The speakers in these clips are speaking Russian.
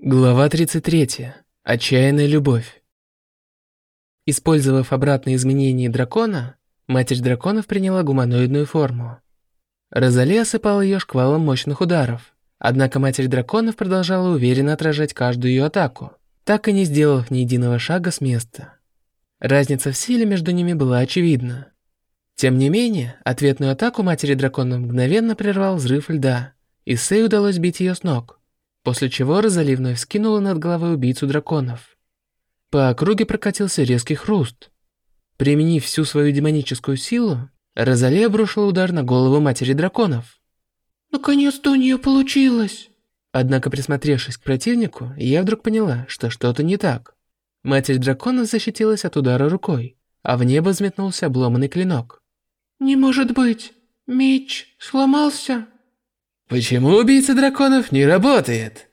Глава 33. Отчаянная любовь. Использовав обратные изменения дракона, Матерь драконов приняла гуманоидную форму. Розали осыпала ее шквалом мощных ударов, однако Матерь драконов продолжала уверенно отражать каждую ее атаку, так и не сделав ни единого шага с места. Разница в силе между ними была очевидна. Тем не менее, ответную атаку Матери драконов мгновенно прервал взрыв льда, и Сэй удалось бить ее с ног после чего Розали вновь скинула над головой убийцу драконов. По округе прокатился резкий хруст. Применив всю свою демоническую силу, Розали обрушила удар на голову матери драконов. «Наконец-то у нее получилось!» Однако, присмотревшись к противнику, я вдруг поняла, что что-то не так. Матерь драконов защитилась от удара рукой, а в небо взметнулся обломанный клинок. «Не может быть! Меч сломался!» «Почему убийца драконов не работает?»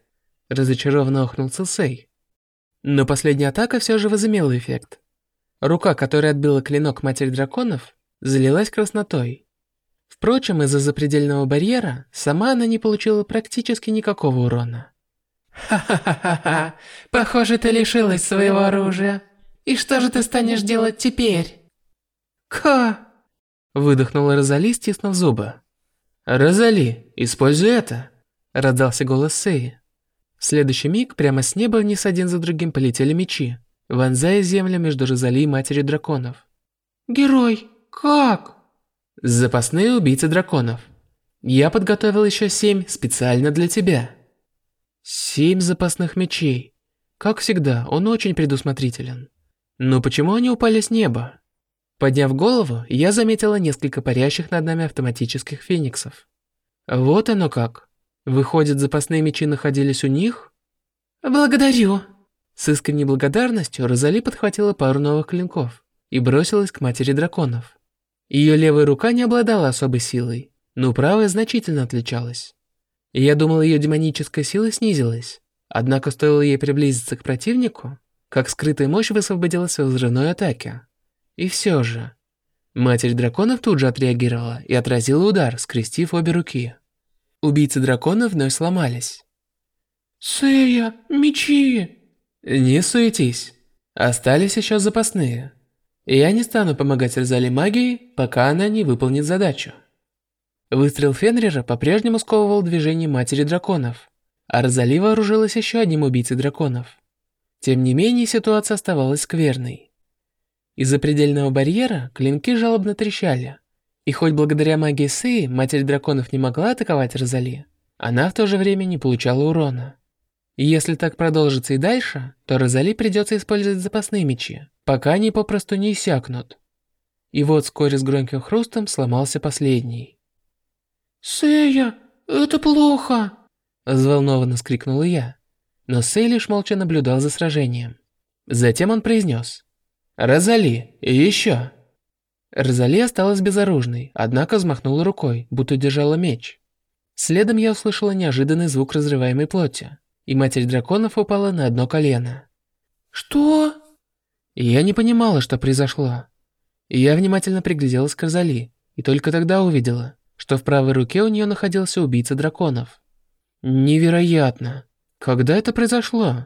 Разочарованно охнул Сусей. Но последняя атака все же возымела эффект. Рука, которая отбила клинок матери драконов, залилась краснотой. Впрочем, из-за запредельного барьера сама она не получила практически никакого урона. «Ха-ха-ха-ха! Похоже, ты лишилась своего оружия. И что же ты станешь делать теперь?» «Ка!» Выдохнула Розали, стиснув зубы. «Розали, используй это!» – раздался голос Сеи. В следующий миг прямо с неба вниз один за другим полетели мечи, вонзая землю между Розали и Матерью Драконов. «Герой, как?» «Запасные убийцы драконов. Я подготовил еще семь специально для тебя». Семь запасных мечей. Как всегда, он очень предусмотрителен. Но почему они упали с неба? Подняв голову, я заметила несколько парящих над нами автоматических фениксов. Вот оно как. Выходит, запасные мечи находились у них? Благодарю. С искренней благодарностью Розали подхватила пару новых клинков и бросилась к матери драконов. Ее левая рука не обладала особой силой, но правая значительно отличалась. Я думал, ее демоническая сила снизилась, однако стоило ей приблизиться к противнику, как скрытая мощь высвободилась в взрывной атаке. И все же... Матерь драконов тут же отреагировала и отразила удар, скрестив обе руки. Убийцы драконов вновь сломались. «Сэя, мечи!» «Не суетись. Остались еще запасные. Я не стану помогать Розали магией, пока она не выполнит задачу». Выстрел Фенрира по-прежнему сковывал движение матери драконов, а Розали вооружилась еще одним убийцей драконов. Тем не менее, ситуация оставалась скверной. Из-за предельного барьера клинки жалобно трещали. И хоть благодаря магии Сеи Матерь Драконов не могла атаковать Розали, она в то же время не получала урона. И если так продолжится и дальше, то Розали придется использовать запасные мечи, пока они попросту не иссякнут. И вот вскоре с громким хрустом сломался последний. «Сэя, это плохо!» Взволнованно скрикнула я. Но Сэй лишь молча наблюдал за сражением. Затем он произнес. «Розали, и еще!» Розали осталась безоружной, однако взмахнула рукой, будто держала меч. Следом я услышала неожиданный звук разрываемой плоти, и Матерь Драконов упала на одно колено. «Что?» Я не понимала, что произошло. Я внимательно пригляделась к Розали, и только тогда увидела, что в правой руке у нее находился убийца драконов. Невероятно! Когда это произошло?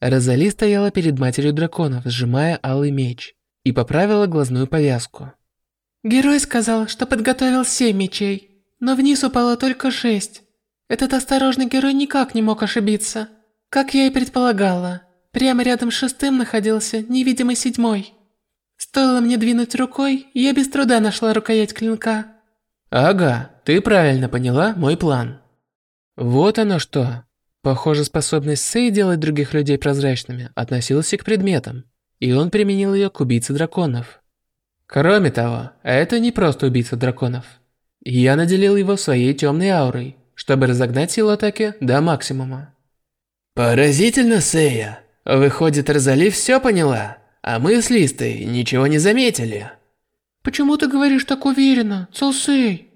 Розали стояла перед матерью драконов, сжимая алый меч, и поправила глазную повязку. «Герой сказал, что подготовил семь мечей, но вниз упало только шесть. Этот осторожный герой никак не мог ошибиться. Как я и предполагала, прямо рядом с шестым находился невидимый седьмой. Стоило мне двинуть рукой, я без труда нашла рукоять клинка». «Ага, ты правильно поняла мой план». «Вот оно что!» Похоже, способность Сэй делать других людей прозрачными относилась и к предметам, и он применил ее к убийце драконов. Кроме того, это не просто убийца драконов. Я наделил его своей темной аурой, чтобы разогнать силу атаки до максимума. Поразительно, Сэя. Выходит, Розали все поняла, а мы с Листой ничего не заметили. Почему ты говоришь так уверенно, Цусэй?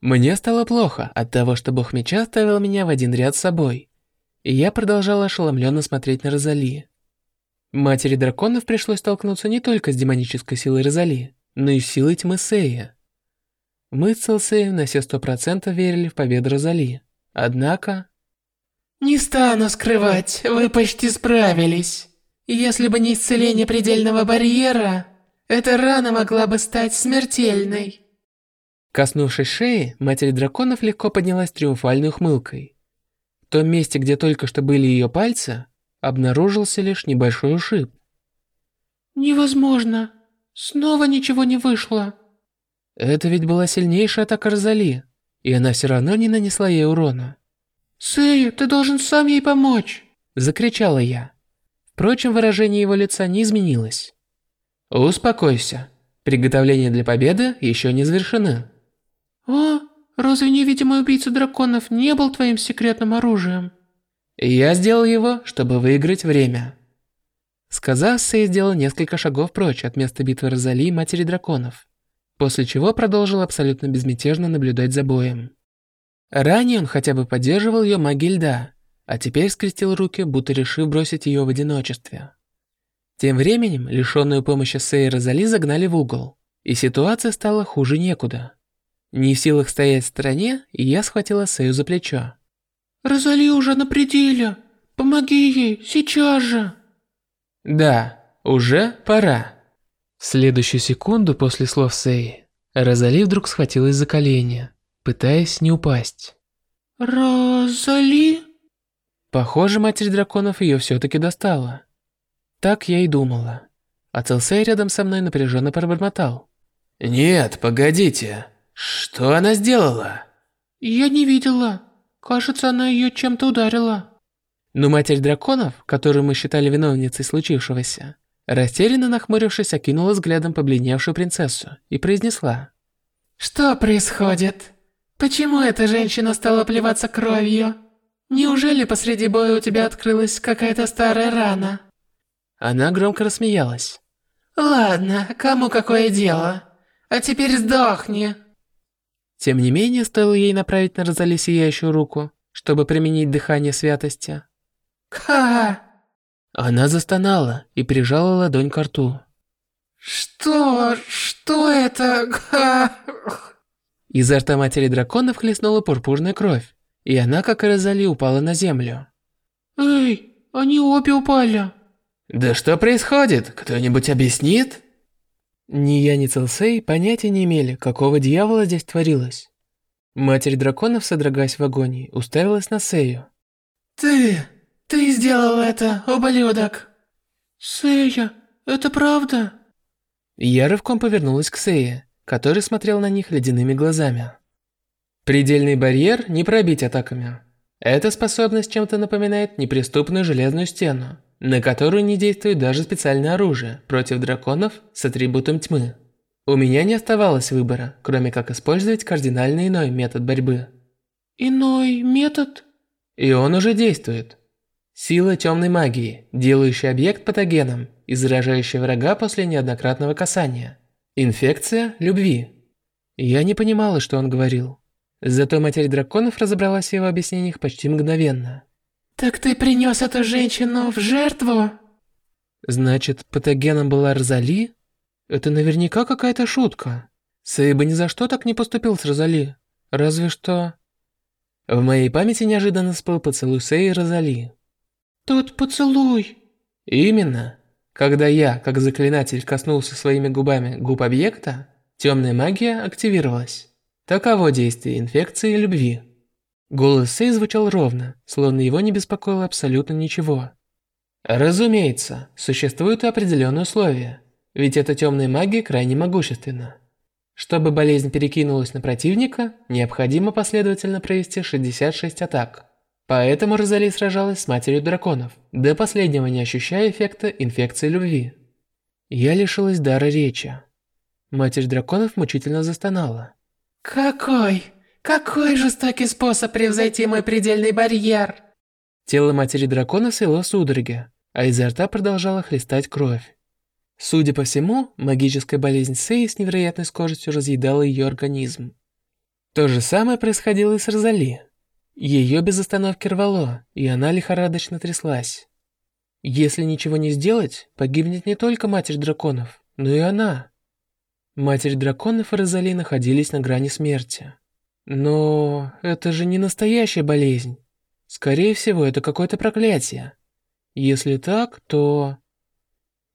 Мне стало плохо от того, что бог меча ставил меня в один ряд с собой и я продолжала ошеломленно смотреть на Розали. Матери драконов пришлось столкнуться не только с демонической силой Розали, но и с силой тьмы Сея. Мы с Целсеем на все сто процентов верили в победу Розали. Однако... Не стану скрывать, вы почти справились. Если бы не исцеление предельного барьера, эта рана могла бы стать смертельной. Коснувшись шеи, Матерь Драконов легко поднялась триумфальной ухмылкой. В том месте, где только что были ее пальцы, обнаружился лишь небольшой ушиб. Невозможно. Снова ничего не вышло. Это ведь была сильнейшая атака Розали, и она все равно не нанесла ей урона. «Сэйю, ты должен сам ей помочь!» Закричала я. Впрочем, выражение его лица не изменилось. «Успокойся. Приготовления для победы еще не завершены». «О, разве невидимый убийца драконов не был твоим секретным оружием?» «Я сделал его, чтобы выиграть время». Сказав, Сэй сделал несколько шагов прочь от места битвы Розали и Матери Драконов, после чего продолжил абсолютно безмятежно наблюдать за боем. Ранее он хотя бы поддерживал ее магией льда, а теперь скрестил руки, будто решив бросить ее в одиночестве. Тем временем, лишенную помощи Сэй и Розали загнали в угол, и ситуация стала хуже некуда. Не в силах стоять в стороне, я схватила Сэю за плечо. «Розали уже на пределе! Помоги ей, сейчас же!» Да, уже пора. В следующую секунду после слов Сэй, Розали вдруг схватилась за колени, пытаясь не упасть. Розали? Похоже, Матерь Драконов ее все-таки достала. Так я и думала. А Целсей рядом со мной напряженно пробормотал. «Нет, погодите. Что она сделала?» «Я не видела. Кажется, она ее чем-то ударила». Но Матерь Драконов, которую мы считали виновницей случившегося, растерянно нахмурившись, окинула взглядом побледневшую принцессу и произнесла. «Что происходит? Почему эта женщина стала плеваться кровью? Неужели посреди боя у тебя открылась какая-то старая рана?» Она громко рассмеялась. «Ладно, кому какое дело? А теперь сдохни!» Тем не менее, стоило ей направить на Розали сияющую руку, чтобы применить дыхание святости. Ха! Она застонала и прижала ладонь к рту. Что? Что это? Ха! Изо рта матери драконов хлестнула пурпурная кровь, и она, как и Розали, упала на землю. Эй, они обе упали. Да что происходит? Кто-нибудь объяснит? Ни я, ни Целсей понятия не имели, какого дьявола здесь творилось. Матерь драконов, содрогаясь в агонии, уставилась на Сею. «Ты... ты сделал это, ублюдок!» «Сэя, это правда?» Я рывком повернулась к Сее, который смотрел на них ледяными глазами. Предельный барьер не пробить атаками. Эта способность чем-то напоминает неприступную железную стену, на которую не действует даже специальное оружие против драконов с атрибутом тьмы. У меня не оставалось выбора, кроме как использовать кардинально иной метод борьбы. Иной метод? И он уже действует. Сила темной магии, делающая объект патогеном и заражающая врага после неоднократного касания. Инфекция любви. Я не понимала, что он говорил. Зато Матерь Драконов разобралась в его объяснениях почти мгновенно. «Так ты принес эту женщину в жертву?» Значит, патогеном была Розали? Это наверняка какая-то шутка. Сэй бы ни за что так не поступил с Розали. Разве что... В моей памяти неожиданно всплыл поцелуй Сэй и Розали. Тот поцелуй. Именно. Когда я, как заклинатель, коснулся своими губами губ объекта, темная магия активировалась. Таково действие инфекции любви. Голос Сэй звучал ровно, словно его не беспокоило абсолютно ничего. Разумеется, существуют определенные условия, ведь эта темная магия крайне могущественна. Чтобы болезнь перекинулась на противника, необходимо последовательно провести 66 атак. Поэтому Розали сражалась с Матерью Драконов, до последнего не ощущая эффекта инфекции любви. Я лишилась дара речи. Матерь Драконов мучительно застонала. «Какой? Какой жестокий способ превзойти мой предельный барьер!» Тело Матери Дракона свело судороги, а изо рта продолжала хлестать кровь. Судя по всему, магическая болезнь Сэй с невероятной скоростью разъедала ее организм. То же самое происходило и с Розали. Ее без остановки рвало, и она лихорадочно тряслась. Если ничего не сделать, погибнет не только Матерь Драконов, но и она. Матерь Драконов и Розали находились на грани смерти. Но это же не настоящая болезнь. Скорее всего, это какое-то проклятие. Если так, то...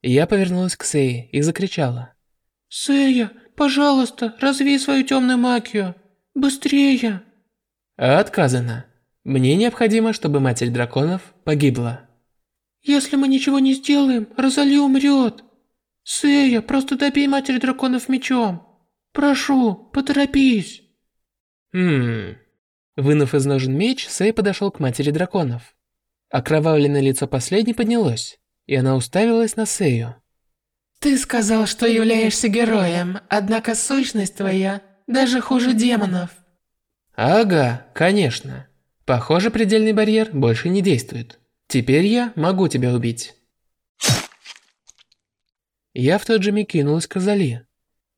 Я повернулась к Сэй и закричала. «Сэя, пожалуйста, развей свою темную магию! Быстрее!» Отказано. Мне необходимо, чтобы Матерь Драконов погибла. «Если мы ничего не сделаем, Розали умрет!» «Сэя, просто добей Матерь Драконов мечом! Прошу, поторопись!» Хм... Вынув из ножен меч, Сэй подошел к Матери Драконов. Окровавленное лицо последней поднялось, и она уставилась на Сэю. «Ты сказал, что являешься героем, однако сущность твоя даже хуже демонов». Ага, конечно. Похоже, предельный барьер больше не действует. Теперь я могу тебя убить. Я в тот же миг кинулась к Розали.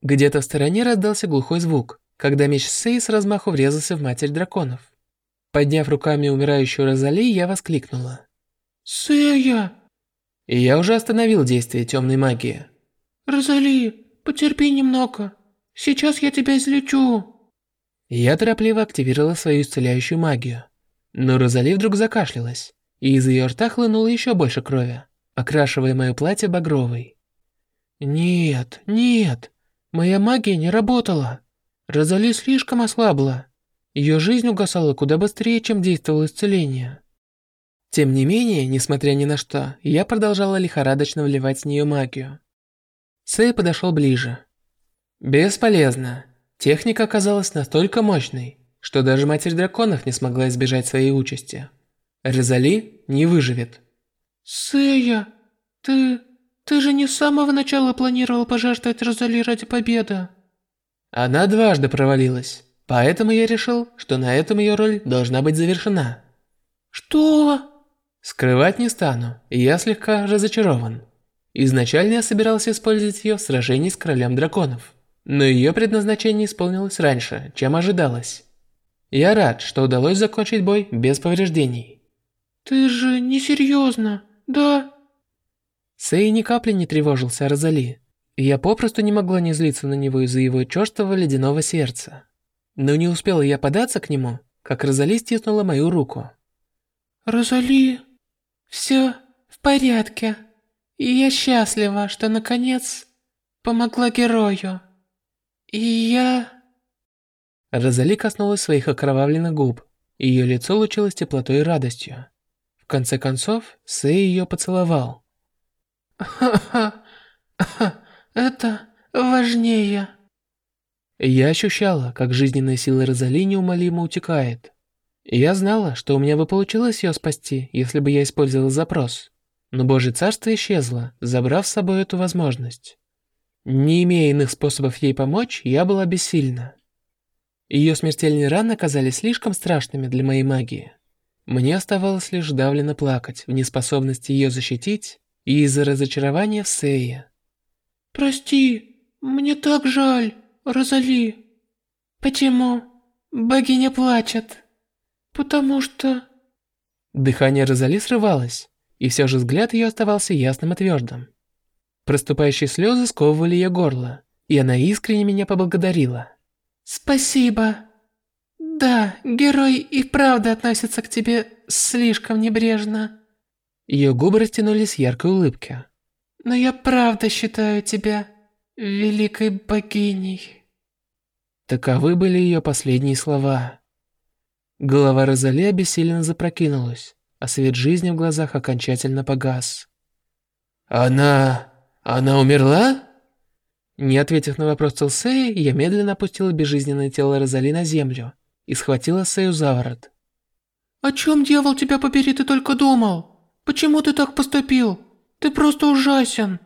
Где-то в стороне раздался глухой звук, когда меч Сей с размаху врезался в Матерь Драконов. Подняв руками умирающую Розали, я воскликнула. «Сэя!» И я уже остановил действие темной магии. «Розали, потерпи немного. Сейчас я тебя излечу». Я торопливо активировала свою исцеляющую магию. Но Розали вдруг закашлялась, и из ее рта хлынуло еще больше крови, окрашивая мое платье багровой. «Нет, нет, моя магия не работала. Розали слишком ослабла. Ее жизнь угасала куда быстрее, чем действовало исцеление». Тем не менее, несмотря ни на что, я продолжала лихорадочно вливать в нее магию. Сэй подошел ближе. Бесполезно. Техника оказалась настолько мощной, что даже Матерь Драконов не смогла избежать своей участи. Розали не выживет. Сэя, ты... ты же не с самого начала планировал пожертвовать Розали ради победы. Она дважды провалилась, поэтому я решил, что на этом ее роль должна быть завершена. Что? Скрывать не стану, я слегка разочарован. Изначально я собирался использовать ее в сражении с королем драконов, но ее предназначение исполнилось раньше, чем ожидалось. Я рад, что удалось закончить бой без повреждений. Ты же не серьезно, да? Сэй ни капли не тревожился о Розали, я попросту не могла не злиться на него из-за его черствого ледяного сердца. Но не успела я податься к нему, как Розали стиснула мою руку. Розали, все в порядке, и я счастлива, что наконец помогла герою. И я... Розали коснулась своих окровавленных губ, и ее лицо лучилось теплотой и радостью. В конце концов, Сэй ее поцеловал. Ха-ха, это важнее. Я ощущала, как жизненная сила Розали неумолимо утекает. Я знала, что у меня бы получилось ее спасти, если бы я использовал запрос. Но Божье Царство исчезло, забрав с собой эту возможность. Не имея иных способов ей помочь, я была бессильна. Ее смертельные раны оказались слишком страшными для моей магии. Мне оставалось лишь давленно плакать в неспособности ее защитить и из-за разочарования в Сее. «Прости, мне так жаль, Розали». «Почему? Богиня плачет». «Потому что...» Дыхание Розали срывалось, и все же взгляд ее оставался ясным и твердым. Проступающие слезы сковывали ее горло, и она искренне меня поблагодарила. «Спасибо. Да, герой и правда относится к тебе слишком небрежно». Ее губы растянулись в яркой улыбке. «Но я правда считаю тебя великой богиней». Таковы были ее последние слова. Голова Розали обессиленно запрокинулась, а свет жизни в глазах окончательно погас. «Она... она умерла?» Не ответив на вопрос Целсея, я медленно опустила безжизненное тело Розали на землю и схватила Сею за ворот. «О чем, дьявол, тебя побери, ты только думал? Почему ты так поступил? Ты просто ужасен!»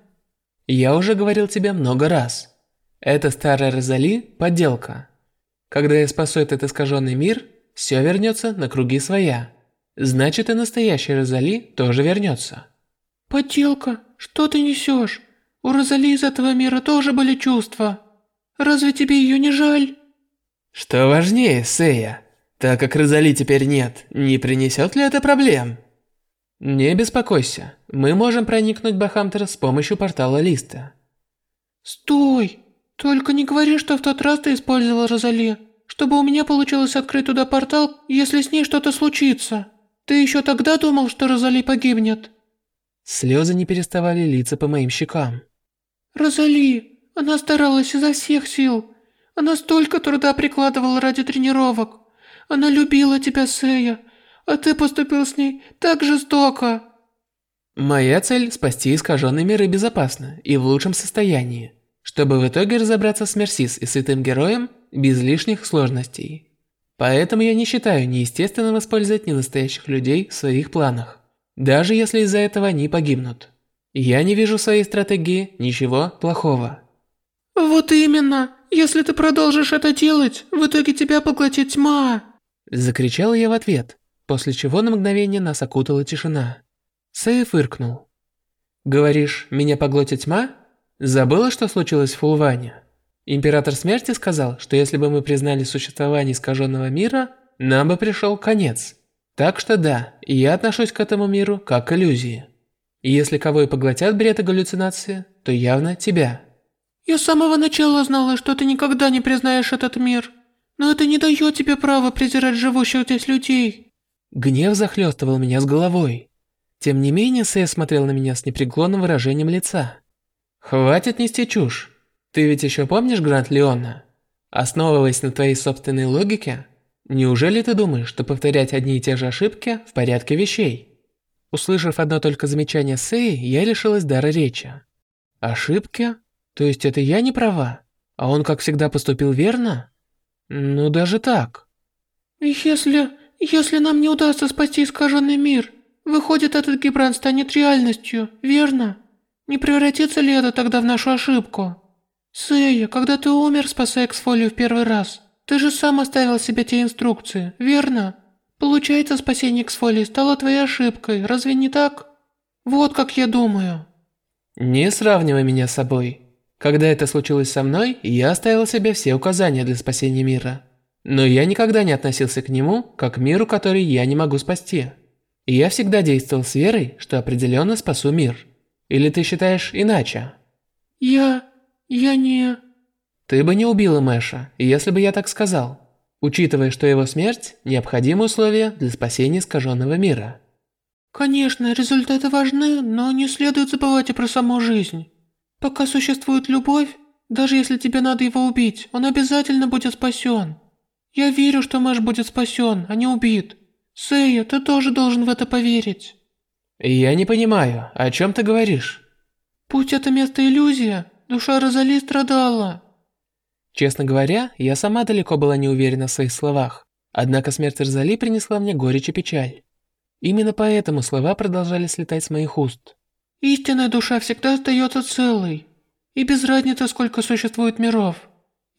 «Я уже говорил тебе много раз. Это старая Розали – подделка. Когда я спасу этот искаженный мир, все вернется на круги своя. Значит и настоящая Розали тоже вернется». «Подделка? Что ты несешь? У Розали из этого мира тоже были чувства. Разве тебе ее не жаль?» «Что важнее, Сея? Так как Розали теперь нет, не принесет ли это проблем?» «Не беспокойся, мы можем проникнуть в Бахамтер с помощью портала Листа». «Стой! Только не говори, что в тот раз ты использовал Розали, чтобы у меня получилось открыть туда портал, если с ней что-то случится. Ты еще тогда думал, что Розали погибнет? Слезы не переставали литься по моим щекам. Розали, она старалась изо всех сил. Она столько труда прикладывала ради тренировок. Она любила тебя, Сэя, а ты поступил с ней так жестоко. Моя цель – спасти искаженный мир и безопасно, и в лучшем состоянии, чтобы в итоге разобраться с Мерсис и святым героем без лишних сложностей. Поэтому я не считаю неестественным использовать ненастоящих людей в своих планах, даже если из-за этого они погибнут. Я не вижу в своей стратегии ничего плохого. Вот именно, если ты продолжишь это делать, в итоге тебя поглотит тьма. Закричал я в ответ, после чего на мгновение нас окутала тишина. Сэй фыркнул. «Говоришь, меня поглотит тьма? Забыла, что случилось в Фулване?» Император Смерти сказал, что если бы мы признали существование искаженного мира, нам бы пришел конец. Так что да, я отношусь к этому миру как к иллюзии. И если кого и поглотят бред и галлюцинации, то явно тебя. Я с самого начала знала, что ты никогда не признаешь этот мир. Но это не дает тебе права презирать живущих здесь людей. Гнев захлестывал меня с головой. Тем не менее, Сэй смотрел на меня с непреклонным выражением лица. «Хватит нести чушь. Ты ведь еще помнишь Гранд Леона? Основываясь на твоей собственной логике, неужели ты думаешь, что повторять одни и те же ошибки в порядке вещей?» Услышав одно только замечание Сэй, я лишилась дара речи. «Ошибки? То есть это я не права? А он, как всегда, поступил верно? Ну, даже так». «Если... если нам не удастся спасти искаженный мир, Выходит, этот гибран станет реальностью, верно? Не превратится ли это тогда в нашу ошибку? Сэя, когда ты умер, спасая Эксфолию в первый раз, ты же сам оставил себе те инструкции, верно? Получается, спасение Эксфолии стало твоей ошибкой, разве не так? Вот как я думаю. Не сравнивай меня с собой. Когда это случилось со мной, я оставил себе все указания для спасения мира. Но я никогда не относился к нему, как к миру, который я не могу спасти. И я всегда действовал с верой, что определенно спасу мир. Или ты считаешь иначе? Я... я не... Ты бы не убила Мэша, если бы я так сказал. Учитывая, что его смерть – необходимое условие для спасения искаженного мира. Конечно, результаты важны, но не следует забывать и про саму жизнь. Пока существует любовь, даже если тебе надо его убить, он обязательно будет спасен. Я верю, что Мэш будет спасен, а не убит. Сэя, ты тоже должен в это поверить. Я не понимаю, о чем ты говоришь? Пусть это место иллюзия, душа Розали страдала. Честно говоря, я сама далеко была не уверена в своих словах. Однако смерть Розали принесла мне горечь и печаль. Именно поэтому слова продолжали слетать с моих уст. Истинная душа всегда остается целой. И без разницы, сколько существует миров.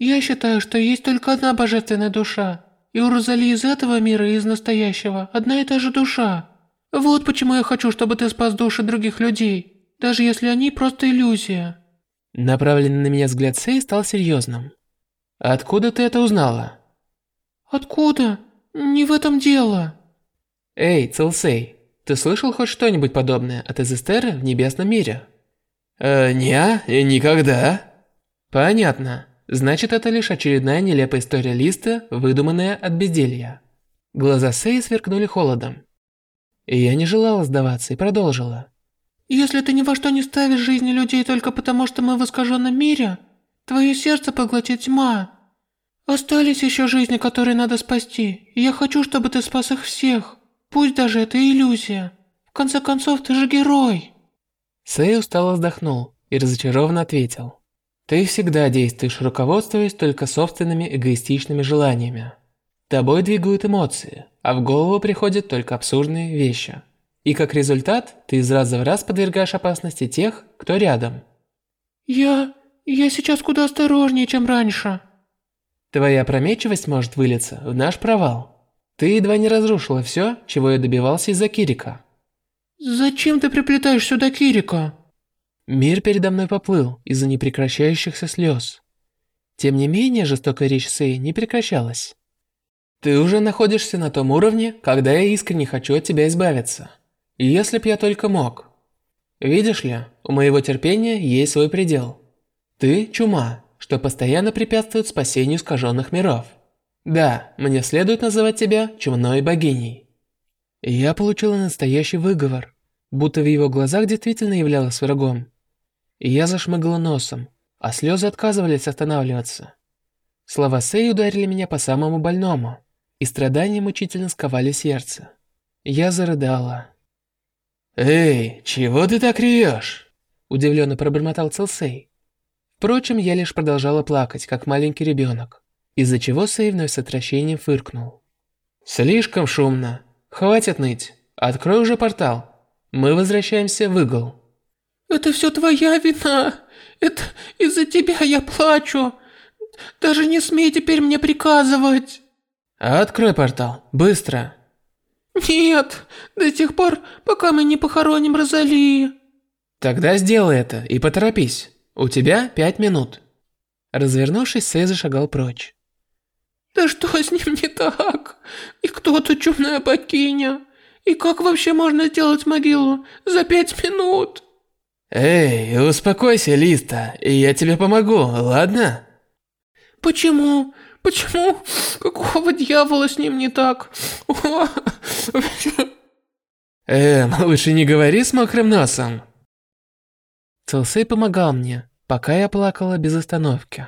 Я считаю, что есть только одна божественная душа. И у Розали из этого мира и из настоящего одна и та же душа. Вот почему я хочу, чтобы ты спас души других людей, даже если они просто иллюзия. Направленный на меня взгляд Сэй стал серьезным. Откуда ты это узнала? Откуда? Не в этом дело. Эй, Целсей, ты слышал хоть что-нибудь подобное от Эзестеры в небесном мире? Э, не, никогда. Понятно. Значит, это лишь очередная нелепая история Листа, выдуманная от безделья. Глаза Сэй сверкнули холодом. И я не желала сдаваться и продолжила. «Если ты ни во что не ставишь жизни людей только потому, что мы в искаженном мире, твое сердце поглотит тьма. Остались еще жизни, которые надо спасти, и я хочу, чтобы ты спас их всех. Пусть даже это иллюзия. В конце концов, ты же герой». Сэй устало вздохнул и разочарованно ответил. Ты всегда действуешь, руководствуясь только собственными эгоистичными желаниями. Тобой двигают эмоции, а в голову приходят только абсурдные вещи. И как результат, ты из раза в раз подвергаешь опасности тех, кто рядом. Я... я сейчас куда осторожнее, чем раньше. Твоя опрометчивость может вылиться в наш провал. Ты едва не разрушила все, чего я добивался из-за Кирика. Зачем ты приплетаешь сюда Кирика? Мир передо мной поплыл из-за непрекращающихся слез. Тем не менее, жестокая речь Сэй не прекращалась. Ты уже находишься на том уровне, когда я искренне хочу от тебя избавиться. Если б я только мог. Видишь ли, у моего терпения есть свой предел. Ты – чума, что постоянно препятствует спасению искаженных миров. Да, мне следует называть тебя чумной богиней. Я получила настоящий выговор, будто в его глазах действительно являлась врагом. Я зашмыгала носом, а слезы отказывались останавливаться. Слова Сэй ударили меня по самому больному, и страдания мучительно сковали сердце. Я зарыдала. «Эй, чего ты так ревешь?» Удивленно пробормотал Целсей. Впрочем, я лишь продолжала плакать, как маленький ребенок, из-за чего Сэй вновь с отвращением фыркнул. «Слишком шумно. Хватит ныть. Открой уже портал. Мы возвращаемся в игл». «Это все твоя вина. Это из-за тебя я плачу. Даже не смей теперь мне приказывать». «Открой портал. Быстро». «Нет, до тех пор, пока мы не похороним Розали». «Тогда сделай это и поторопись. У тебя пять минут». Развернувшись, Сэй зашагал прочь. «Да что с ним не так? И кто тут чумная богиня? И как вообще можно сделать могилу за пять минут?» «Эй, успокойся, Листа, и я тебе помогу, ладно?» «Почему? Почему? Какого дьявола с ним не так? Эм, лучше не говори с мокрым носом. Целсей помогал мне, пока я плакала без остановки.